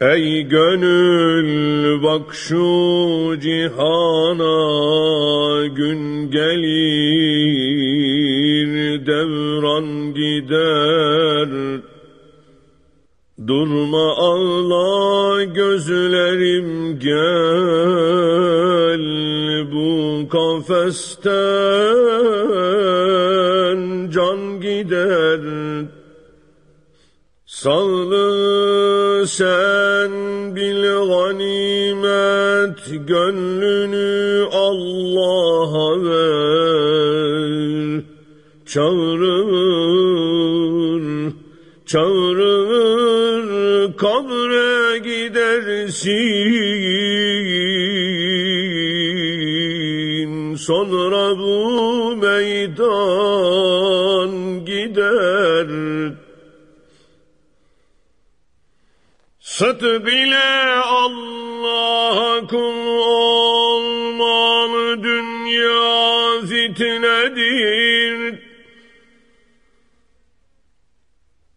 Ey gönül bak şu cihana gün gelir devran gider. Durma ağla gözlerim gel bu kafesten can gider Sağlığı sen bil ganimet Gönlünü Allah'a ver. Çağırır, çağırır Kabre gidersin. Sonra bu meydan gider Sıt bile Allah'a kul olmalı dünya fitnedir.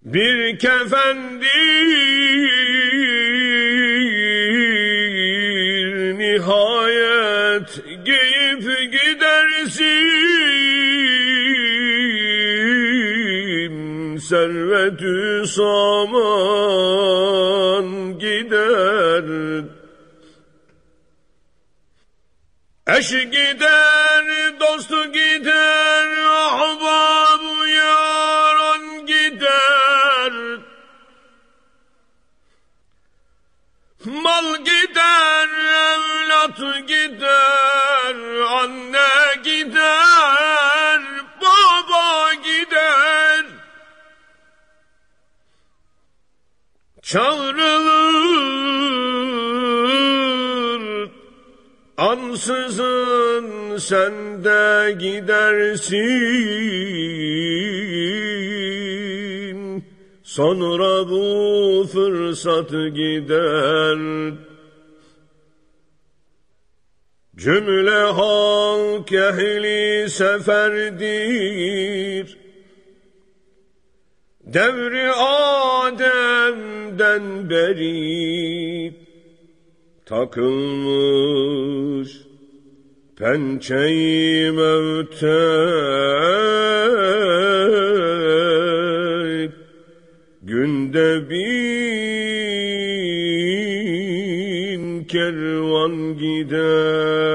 Bir kefendir nihayet giyip gidersin servetü saman gider Eş gider, dostu gider, ahbabı yaran gider. Mal gider, evlat gider, anne Çağrılır ansızın sen de gidersin. Sonra bu fırsat gider. Cümle halk ehli seferdir. Devri ben beri takılmış pençeyi mevte günde bin kervan gider.